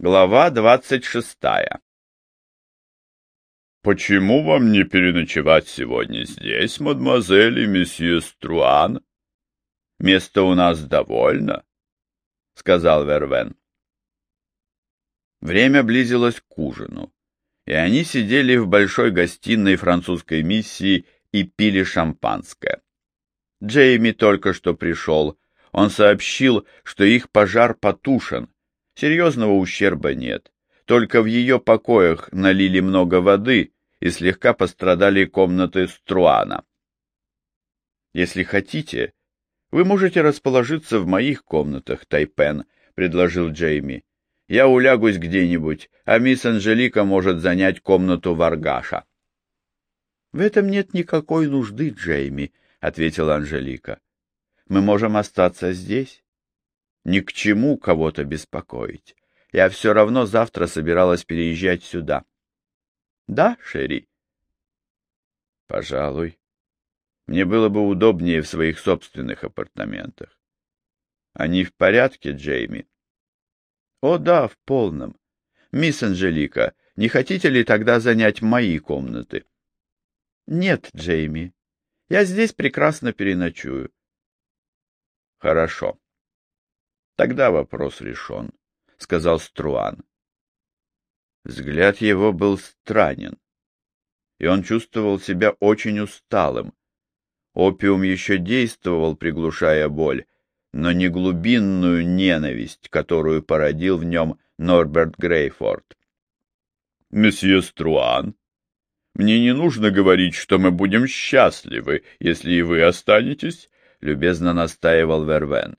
Глава двадцать шестая «Почему вам не переночевать сегодня здесь, мадемуазель и месье Струан? Места у нас довольно», — сказал Вервен. Время близилось к ужину, и они сидели в большой гостиной французской миссии и пили шампанское. Джейми только что пришел. Он сообщил, что их пожар потушен, Серьезного ущерба нет. Только в ее покоях налили много воды и слегка пострадали комнаты Струана. Если хотите, вы можете расположиться в моих комнатах, Тайпен, предложил Джейми. Я улягусь где-нибудь, а мисс Анжелика может занять комнату Варгаша. В этом нет никакой нужды, Джейми, ответила Анжелика. Мы можем остаться здесь. Ни к чему кого-то беспокоить. Я все равно завтра собиралась переезжать сюда. Да, Шерри? Пожалуй. Мне было бы удобнее в своих собственных апартаментах. Они в порядке, Джейми? О, да, в полном. Мисс Анжелика, не хотите ли тогда занять мои комнаты? Нет, Джейми. Я здесь прекрасно переночую. Хорошо. Тогда вопрос решен, — сказал Струан. Взгляд его был странен, и он чувствовал себя очень усталым. Опиум еще действовал, приглушая боль, но не глубинную ненависть, которую породил в нем Норберт Грейфорд. — Месье Струан, мне не нужно говорить, что мы будем счастливы, если и вы останетесь, — любезно настаивал Вервен.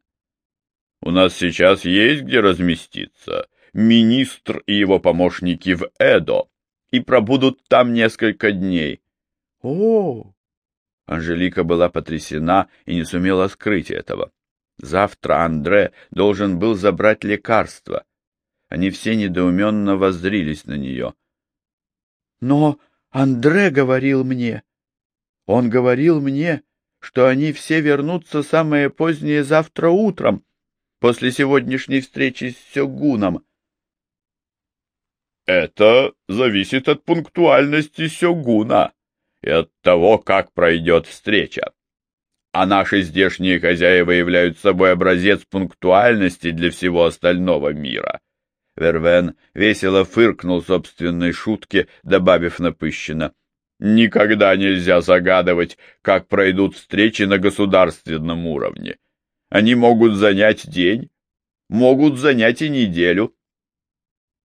У нас сейчас есть где разместиться. Министр и его помощники в Эдо и пробудут там несколько дней. О! Анжелика была потрясена и не сумела скрыть этого. Завтра Андре должен был забрать лекарство. Они все недоуменно воззрились на нее. Но Андре говорил мне... Он говорил мне, что они все вернутся самое позднее завтра утром после сегодняшней встречи с Сёгуном. Это зависит от пунктуальности Сёгуна и от того, как пройдет встреча. А наши здешние хозяева являются собой образец пунктуальности для всего остального мира. Вервен весело фыркнул собственной шутке, добавив напыщенно. Никогда нельзя загадывать, как пройдут встречи на государственном уровне. Они могут занять день, могут занять и неделю.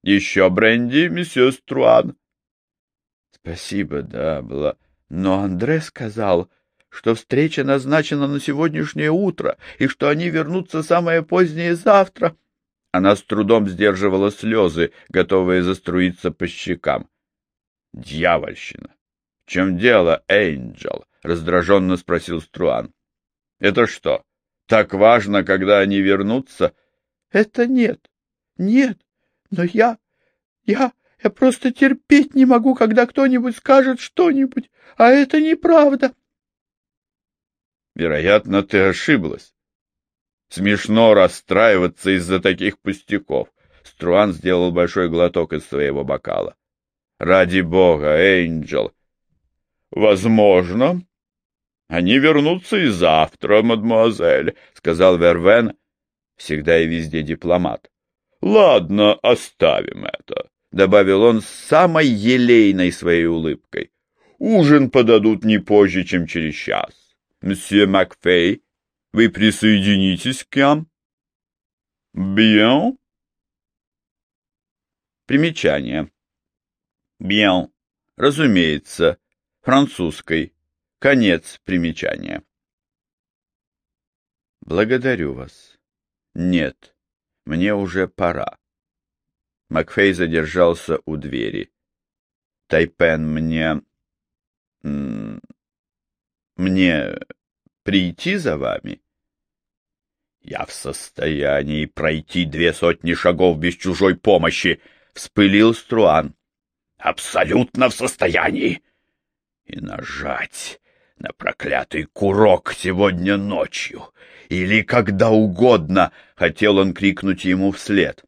Еще бренди, месье Струан. Спасибо, да, было. Но Андре сказал, что встреча назначена на сегодняшнее утро и что они вернутся самое позднее завтра. Она с трудом сдерживала слезы, готовые заструиться по щекам. Дьявольщина! В чем дело, Эйнджел? раздраженно спросил Струан. Это что, так важно, когда они вернутся? Это нет. Нет. Но я... Я... Я просто терпеть не могу, когда кто-нибудь скажет что-нибудь, а это неправда. Вероятно, ты ошиблась. Смешно расстраиваться из-за таких пустяков. Струан сделал большой глоток из своего бокала. Ради бога, Эйнджел. Возможно, они вернутся и завтра, мадемуазель, — сказал Вервен, всегда и везде дипломат. — Ладно, оставим это, — добавил он с самой елейной своей улыбкой. — Ужин подадут не позже, чем через час. Мсье Макфей, вы присоединитесь к нам? — Bien. Примечание. Bien. Разумеется. Французской. Конец примечания. Благодарю вас. Нет, мне уже пора. Макфей задержался у двери. Тайпен, мне... Мне прийти за вами? Я в состоянии пройти две сотни шагов без чужой помощи, — вспылил Струан. Абсолютно в состоянии. И нажать на проклятый курок сегодня ночью или когда угодно, хотел он крикнуть ему вслед.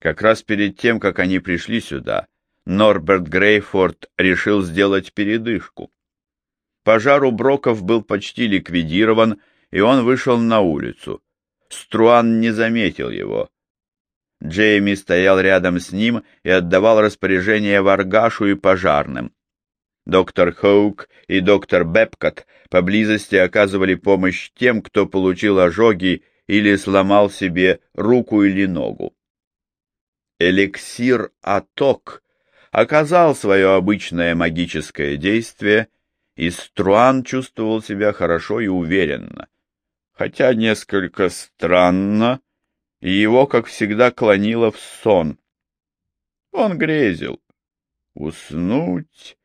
Как раз перед тем, как они пришли сюда, Норберт Грейфорд решил сделать передышку. Пожар у Броков был почти ликвидирован, и он вышел на улицу. Струан не заметил его. Джейми стоял рядом с ним и отдавал распоряжение Варгашу и пожарным. Доктор Хоук и доктор Бепкот поблизости оказывали помощь тем, кто получил ожоги или сломал себе руку или ногу. Эликсир Аток оказал свое обычное магическое действие, и Струан чувствовал себя хорошо и уверенно, хотя несколько странно, и его, как всегда, клонило в сон. Он грезил. Уснуть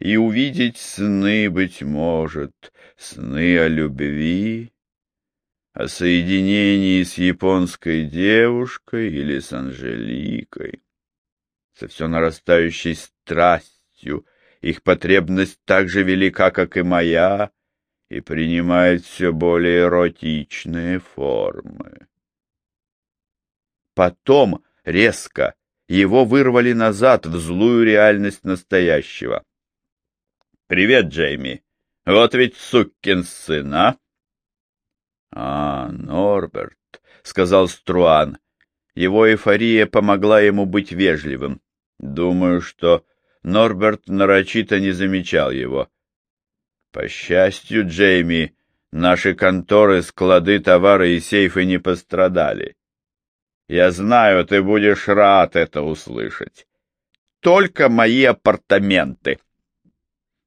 и увидеть сны, быть может, сны о любви, о соединении с японской девушкой или с Анжеликой, со все нарастающей страстью, их потребность так же велика, как и моя, и принимает все более эротичные формы. Потом, резко, его вырвали назад в злую реальность настоящего. «Привет, Джейми! Вот ведь сукин сын, а?» «А, Норберт», — сказал Струан. Его эйфория помогла ему быть вежливым. Думаю, что Норберт нарочито не замечал его. По счастью, Джейми, наши конторы, склады, товары и сейфы не пострадали. Я знаю, ты будешь рад это услышать. Только мои апартаменты.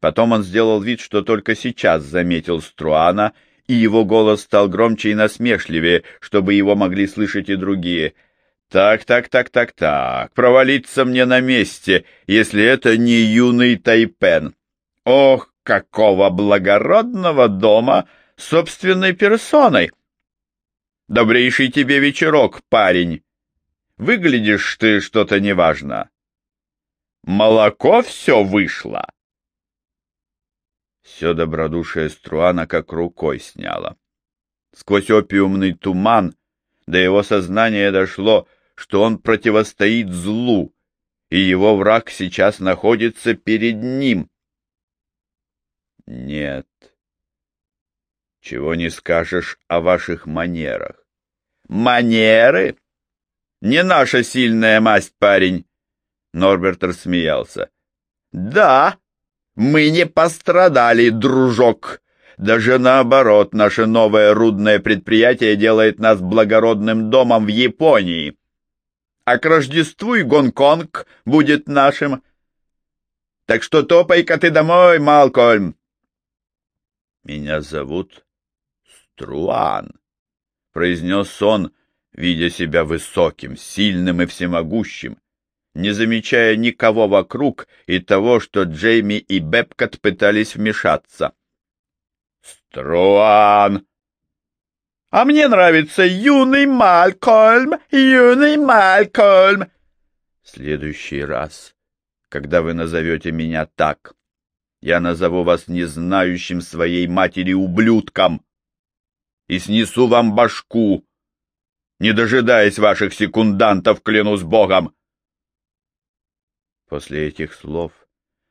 Потом он сделал вид, что только сейчас заметил Струана, и его голос стал громче и насмешливее, чтобы его могли слышать и другие — так, так, так, так, так, провалиться мне на месте, если это не юный Тайпен. Ох, какого благородного дома собственной персоной! Добрейший тебе вечерок, парень. Выглядишь ты что-то неважно. Молоко все вышло. Все добродушие Струана как рукой сняло. Сквозь опиумный туман до его сознания дошло, что он противостоит злу, и его враг сейчас находится перед ним. Нет. Чего не скажешь о ваших манерах. Манеры? Не наша сильная масть, парень. Норберт рассмеялся. Да, мы не пострадали, дружок. Даже наоборот, наше новое рудное предприятие делает нас благородным домом в Японии а к Рождеству и Гонконг будет нашим. Так что топай-ка ты домой, Малкольм. Меня зовут Струан, произнес он, видя себя высоким, сильным и всемогущим, не замечая никого вокруг и того, что Джейми и Бепкот пытались вмешаться. «Струан!» А мне нравится юный Малькольм, юный Малькольм. В следующий раз, когда вы назовете меня так, я назову вас незнающим своей матери ублюдком и снесу вам башку, не дожидаясь ваших секундантов, клянусь богом. После этих слов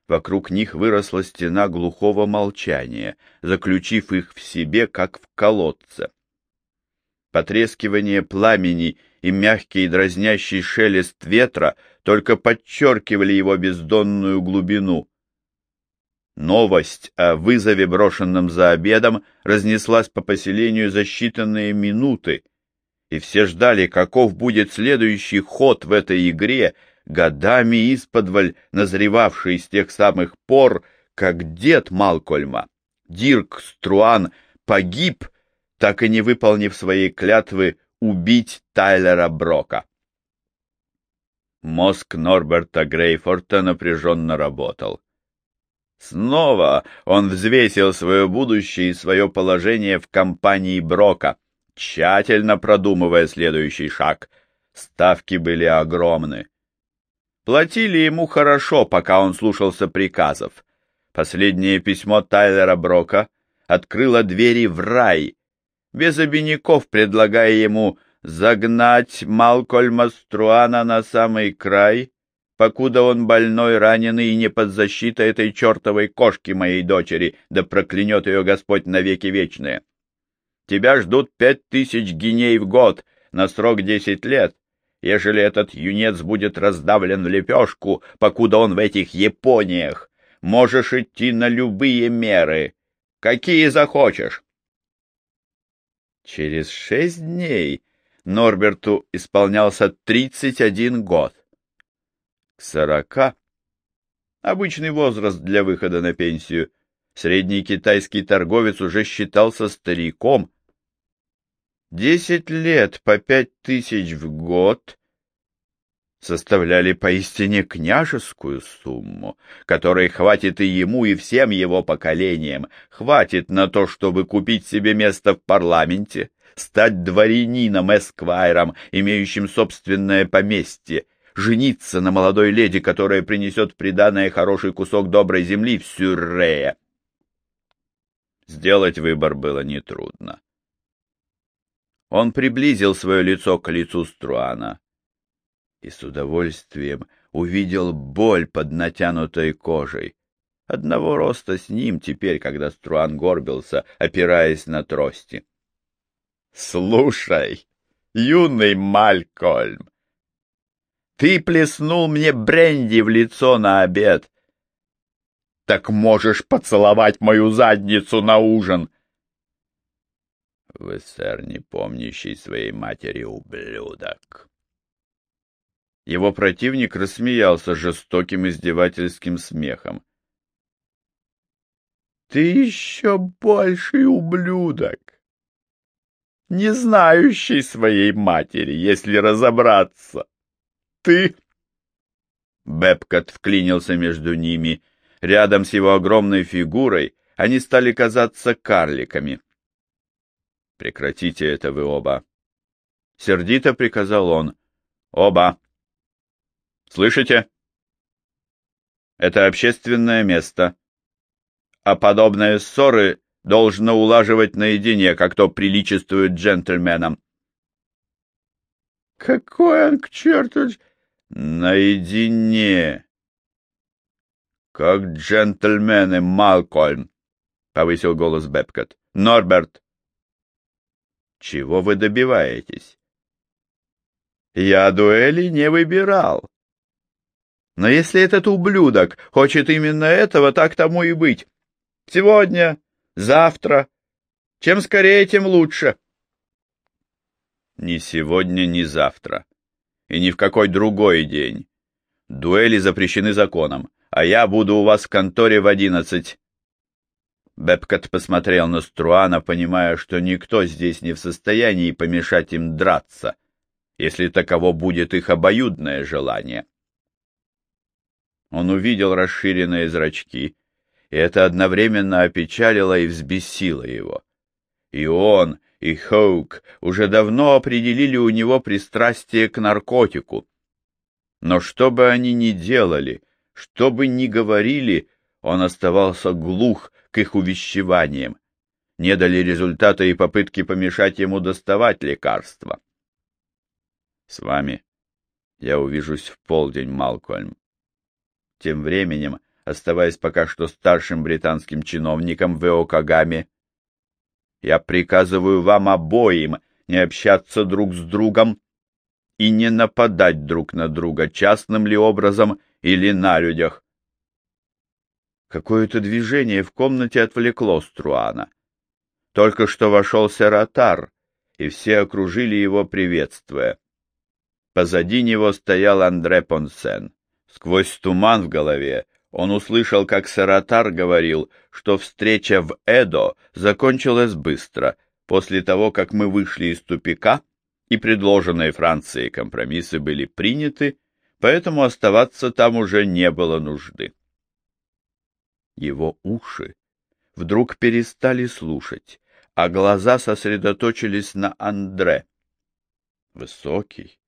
вокруг них выросла стена глухого молчания, заключив их в себе, как в колодце. Потрескивание пламени и мягкий дразнящий шелест ветра только подчеркивали его бездонную глубину. Новость о вызове, брошенном за обедом, разнеслась по поселению за считанные минуты, и все ждали, каков будет следующий ход в этой игре, годами исподволь назревавший с тех самых пор, как дед Малкольма, Дирк Струан, погиб так и не выполнив своей клятвы убить Тайлера Брока. Мозг Норберта Грейфорта напряженно работал. Снова он взвесил свое будущее и свое положение в компании Брока, тщательно продумывая следующий шаг. Ставки были огромны. Платили ему хорошо, пока он слушался приказов. Последнее письмо Тайлера Брока открыло двери в рай, без обиняков предлагая ему загнать Малкольма Струана на самый край, покуда он больной, раненый и не под защитой этой чертовой кошки моей дочери, да проклянет ее Господь навеки вечные. Тебя ждут пять тысяч гиней в год на срок десять лет, ежели этот юнец будет раздавлен в лепешку, покуда он в этих Япониях. Можешь идти на любые меры, какие захочешь. Через шесть дней Норберту исполнялся тридцать один год. К сорока — обычный возраст для выхода на пенсию — Средний китайский торговец уже считался стариком. Десять лет по пять тысяч в год составляли поистине княжескую сумму, которой хватит и ему, и всем его поколениям, хватит на то, чтобы купить себе место в парламенте, стать дворянином Эсквайром, имеющим собственное поместье, жениться на молодой леди, которая принесет в приданое хороший кусок доброй земли в Сюррея. Сделать выбор было нетрудно. Он приблизил свое лицо к лицу Струана и с удовольствием увидел боль под натянутой кожей. Одного роста с ним теперь, когда Струан горбился, опираясь на трости. — Слушай, юный Малькольм, ты плеснул мне бренди в лицо на обед, так можешь поцеловать мою задницу на ужин. Вы, сэр, не помнящий своей матери ублюдок. Его противник рассмеялся жестоким издевательским смехом. Ты еще больший ублюдок, не знающий своей матери, если разобраться. Ты... Бепкот вклинился между ними Рядом с его огромной фигурой они стали казаться карликами. «Прекратите это вы оба!» Сердито приказал он. «Оба! Слышите? Это общественное место, а подобные ссоры должно улаживать наедине, как то приличествует джентльменам». «Какой он к черту...» «Наедине!» «Как джентльмены, Малкольм!» — повысил голос Бепкот. «Норберт!» «Чего вы добиваетесь?» «Я дуэли не выбирал. Но если этот ублюдок хочет именно этого, так тому и быть. Сегодня, завтра. Чем скорее, тем лучше». «Ни сегодня, ни завтра. И ни в какой другой день. Дуэли запрещены законом а я буду у вас в конторе в одиннадцать. Бепкот посмотрел на Струана, понимая, что никто здесь не в состоянии помешать им драться, если таково будет их обоюдное желание. Он увидел расширенные зрачки, и это одновременно опечалило и взбесило его. И он, и Хоук уже давно определили у него пристрастие к наркотику. Но что бы они ни делали — что бы ни говорили, он оставался глух к их увещеваниям. Не дали результата и попытки помешать ему доставать лекарства. С вами я увижусь в полдень, Малкольм. Тем временем, оставаясь пока что старшим британским чиновником в Эокагаме, я приказываю вам обоим не общаться друг с другом и не нападать друг на друга частным ли образом или на людях. Какое-то движение в комнате отвлекло Струана. Только что вошел Сератар, и все окружили его, приветствуя. Позади него стоял Андре Понсен. Сквозь туман в голове он услышал, как Саратар говорил, что встреча в Эдо закончилась быстро, после того, как мы вышли из тупика, и предложенные Францией компромиссы были приняты, поэтому оставаться там уже не было нужды. Его уши вдруг перестали слушать, а глаза сосредоточились на Андре. Высокий,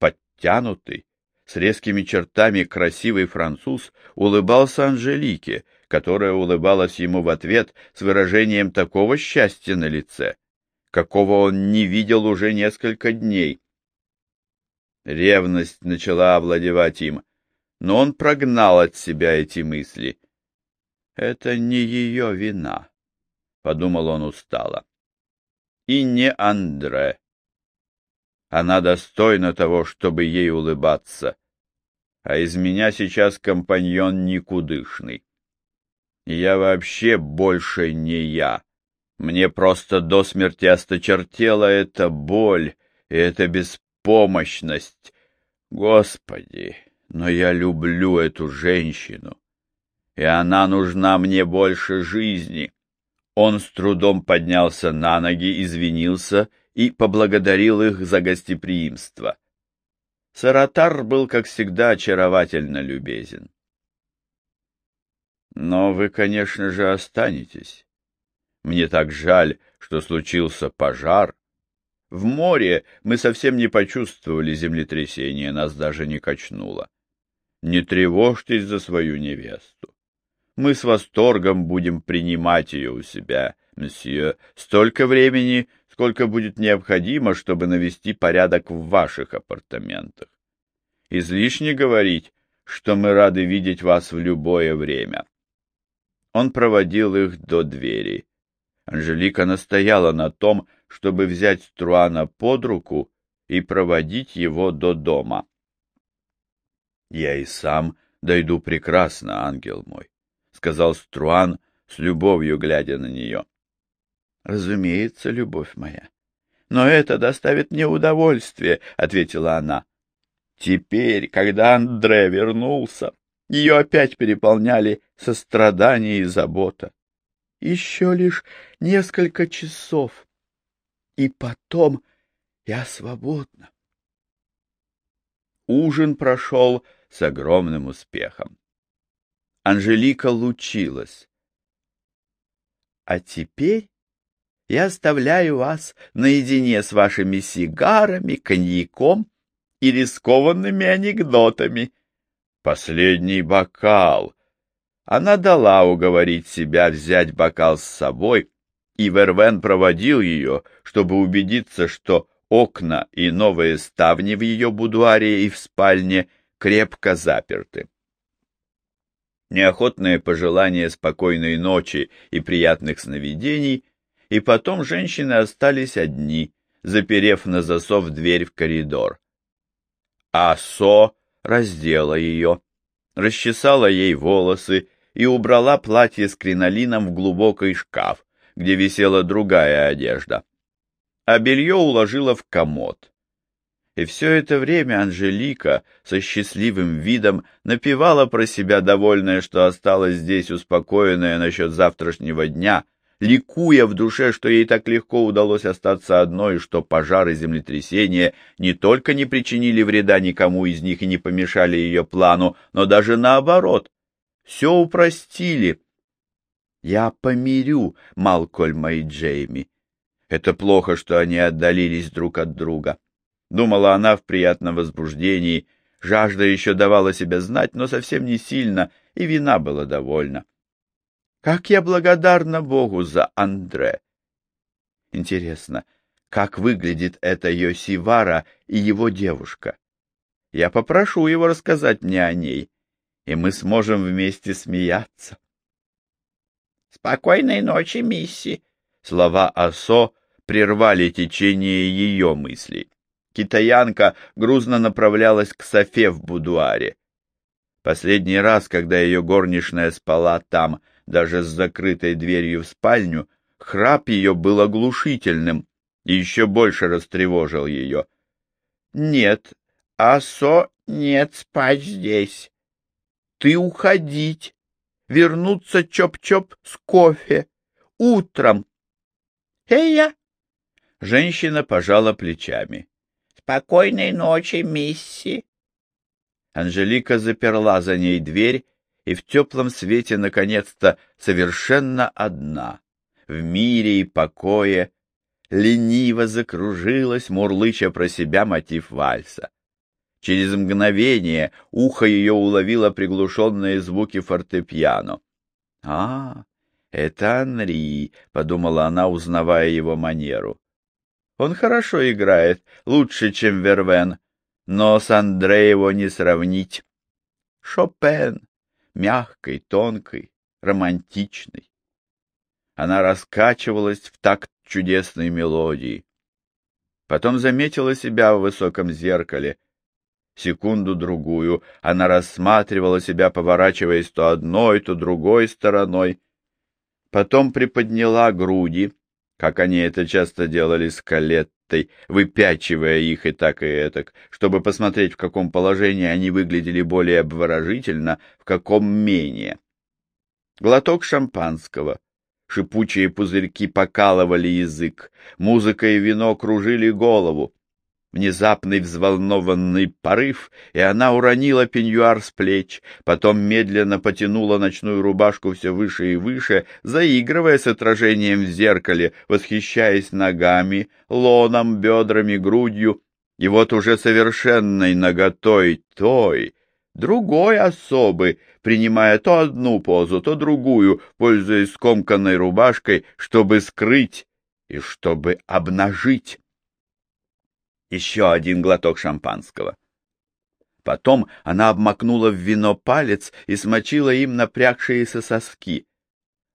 подтянутый, с резкими чертами красивый француз улыбался Анжелике, которая улыбалась ему в ответ с выражением такого счастья на лице, какого он не видел уже несколько дней. Ревность начала овладевать им, но он прогнал от себя эти мысли. «Это не ее вина», — подумал он устало. «И не Андре. Она достойна того, чтобы ей улыбаться, а из меня сейчас компаньон никудышный. Я вообще больше не я. Мне просто до смерти осточертела эта боль и эта беспомощность. Господи, но я люблю эту женщину, и она нужна мне больше жизни. Он с трудом поднялся на ноги, извинился и поблагодарил их за гостеприимство. Саратар был, как всегда, очаровательно любезен. Но вы, конечно же, останетесь. Мне так жаль, что случился пожар. В море мы совсем не почувствовали землетрясения, нас даже не качнуло. Не тревожьтесь за свою невесту. Мы с восторгом будем принимать ее у себя, месье, столько времени, сколько будет необходимо, чтобы навести порядок в ваших апартаментах. Излишне говорить, что мы рады видеть вас в любое время. Он проводил их до двери. Анжелика настояла на том, чтобы взять Струана под руку и проводить его до дома. — Я и сам дойду прекрасно, ангел мой, — сказал Струан с любовью, глядя на нее. — Разумеется, любовь моя. Но это доставит мне удовольствие, — ответила она. Теперь, когда Андре вернулся, ее опять переполняли сострадание и забота. Еще лишь несколько часов, и потом я свободна. Ужин прошел с огромным успехом. Анжелика лучилась. А теперь я оставляю вас наедине с вашими сигарами, коньяком и рискованными анекдотами. Последний бокал. Она дала уговорить себя взять бокал с собой, и Вервен проводил ее, чтобы убедиться, что окна и новые ставни в ее будуаре и в спальне крепко заперты. Неохотное пожелание спокойной ночи и приятных сновидений, и потом женщины остались одни, заперев на засов дверь в коридор а Со раздела ее, расчесала ей волосы и убрала платье с кринолином в глубокий шкаф, где висела другая одежда. А белье уложила в комод. И все это время Анжелика со счастливым видом напевала про себя, довольная, что осталась здесь успокоенная насчет завтрашнего дня — ликуя в душе, что ей так легко удалось остаться одной, что пожары и землетрясения не только не причинили вреда никому из них и не помешали ее плану, но даже наоборот, все упростили. Я помирю Малкольма и Джейми. Это плохо, что они отдалились друг от друга. Думала она в приятном возбуждении. Жажда еще давала себя знать, но совсем не сильно, и вина была довольна. Как я благодарна Богу за Андре. Интересно, как выглядит эта Йосивара и его девушка? Я попрошу его рассказать мне о ней, и мы сможем вместе смеяться. «Спокойной ночи, мисси!» Слова Асо прервали течение ее мыслей. Китаянка грузно направлялась к Софе в будуаре. Последний раз, когда ее горничная спала там, даже с закрытой дверью в спальню, храп ее был оглушительным и еще больше растревожил ее. — Нет, Асо нет спать здесь. Ты уходить, вернуться чоп-чоп с кофе, утром. — Эя! Женщина пожала плечами. — Спокойной ночи, мисси. Анжелика заперла за ней дверь и в теплом свете, наконец-то, совершенно одна, в мире и покое, лениво закружилась, мурлыча про себя мотив вальса. Через мгновение ухо ее уловило приглушенные звуки фортепиано. «А, это Анри», — подумала она, узнавая его манеру. Он хорошо играет, лучше, чем Вервен, но с Андре его не сравнить. Шопен, мягкой, тонкой, романтичной. Она раскачивалась в такт чудесной мелодии. Потом заметила себя в высоком зеркале. Секунду-другую она рассматривала себя, поворачиваясь то одной, то другой стороной. Потом приподняла груди, как они это часто делали с Калеттой, выпячивая их и так и этак, чтобы посмотреть, в каком положении они выглядели более обворожительно, в каком менее. Глоток шампанского — Шипучие пузырьки покалывали язык, музыка и вино кружили голову. Внезапный взволнованный порыв, и она уронила пеньюар с плеч, потом медленно потянула ночную рубашку все выше и выше, заигрывая с отражением в зеркале, восхищаясь ногами, лоном, бедрами, грудью, и вот уже совершенной наготой той, другой особы, принимая то одну позу, то другую, пользуясь скомканной рубашкой, чтобы скрыть и чтобы обнажить. Еще один глоток шампанского. Потом она обмакнула в вино палец и смочила им напрягшиеся соски.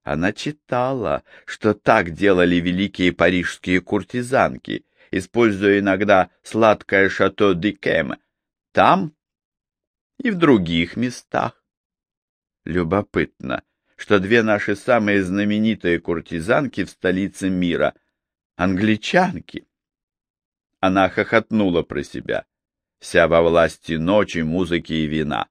Она читала, что так делали великие парижские куртизанки, используя иногда сладкое шато Дикем. Там и в других местах. Любопытно, что две наши самые знаменитые куртизанки в столице мира — англичанки. Она хохотнула про себя, вся во власти ночи, музыки и вина.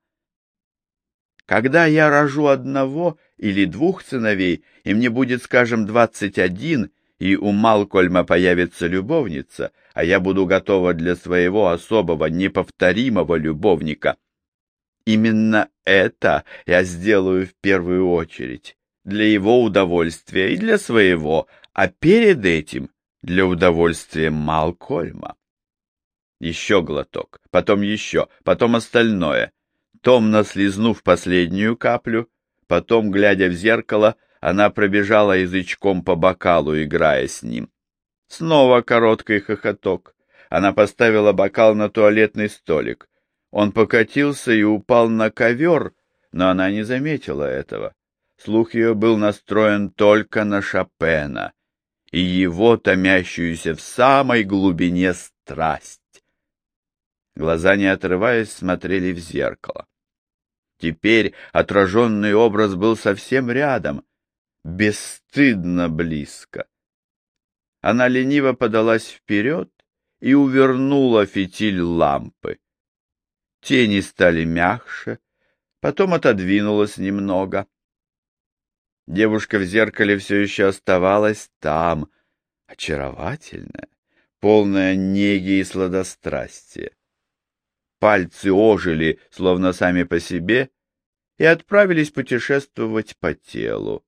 Когда я рожу одного или двух сыновей, и мне будет, скажем, двадцать один, и у Малкольма появится любовница, а я буду готова для своего особого, неповторимого любовника — Именно это я сделаю в первую очередь, для его удовольствия и для своего, а перед этим для удовольствия Малкольма. Еще глоток, потом еще, потом остальное. Томно слизнув последнюю каплю, потом, глядя в зеркало, она пробежала язычком по бокалу, играя с ним. Снова короткий хохоток. Она поставила бокал на туалетный столик. Он покатился и упал на ковер, но она не заметила этого. Слух ее был настроен только на Шопена и его томящуюся в самой глубине страсть. Глаза, не отрываясь, смотрели в зеркало. Теперь отраженный образ был совсем рядом, бесстыдно близко. Она лениво подалась вперед и увернула фитиль лампы. Тени стали мягче, потом отодвинулась немного. Девушка в зеркале все еще оставалась там, очаровательная, полная неги и сладострастия. Пальцы ожили, словно сами по себе, и отправились путешествовать по телу,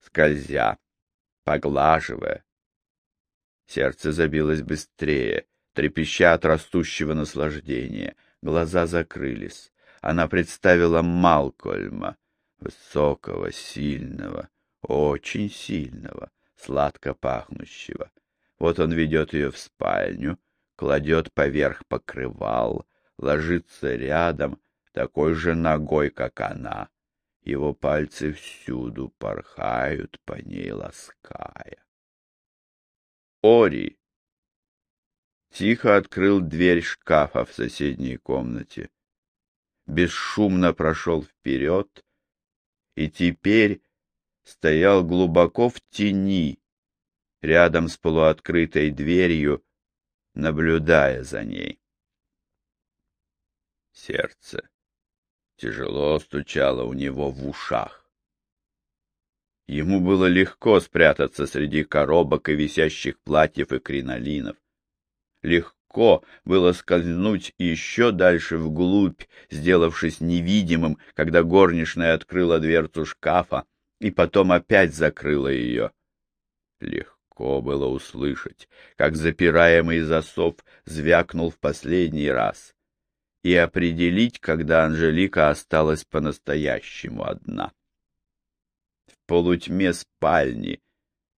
скользя, поглаживая. Сердце забилось быстрее, трепеща от растущего наслаждения — глаза закрылись. Она представила Малкольма, высокого, сильного, очень сильного, сладко пахнущего. Вот он ведет ее в спальню, кладет поверх покрывал, ложится рядом, такой же ногой, как она. Его пальцы всюду порхают по ней, лаская. Ори тихо открыл дверь шкафа в соседней комнате, бесшумно прошел вперед и теперь стоял глубоко в тени, рядом с полуоткрытой дверью, наблюдая за ней. Сердце тяжело стучало у него в ушах. Ему было легко спрятаться среди коробок и висящих платьев и кринолинов. Легко было скользнуть еще дальше вглубь, сделавшись невидимым, когда горничная открыла дверцу шкафа и потом опять закрыла ее. Легко было услышать, как запираемый засов звякнул в последний раз, и определить, когда Анжелика осталась по-настоящему одна. В полутьме спальни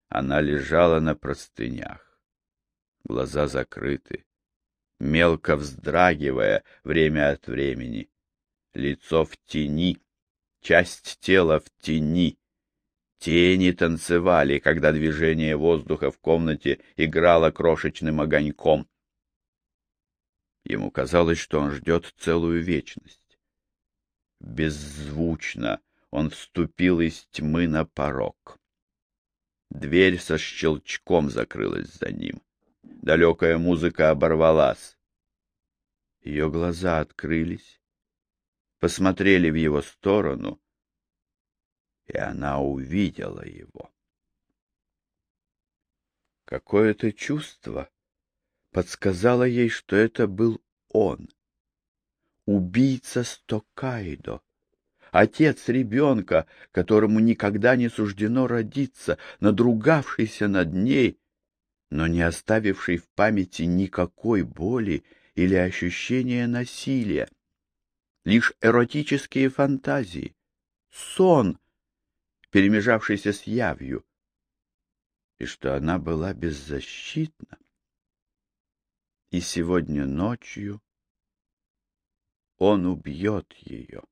она лежала на простынях глаза закрыты, мелко вздрагивая время от времени, лицо в тени, часть тела в тени. Тени танцевали, когда движение воздуха в комнате играло крошечным огоньком. Ему казалось, что он ждет целую вечность. Беззвучно он вступил из тьмы на порог. Дверь со щелчком закрылась за ним. Далекая музыка оборвалась. Ее глаза открылись, посмотрели в его сторону, и она увидела его. Какое-то чувство подсказало ей, что это был он, убийца Стокайдо, отец ребенка, которому никогда не суждено родиться, надругавшийся над ней, но не оставивший в памяти никакой боли или ощущения насилия. Лишь эротические фантазии, сон, перемежавшийся с явью, и что она была беззащитна. И сегодня ночью он убьет ее.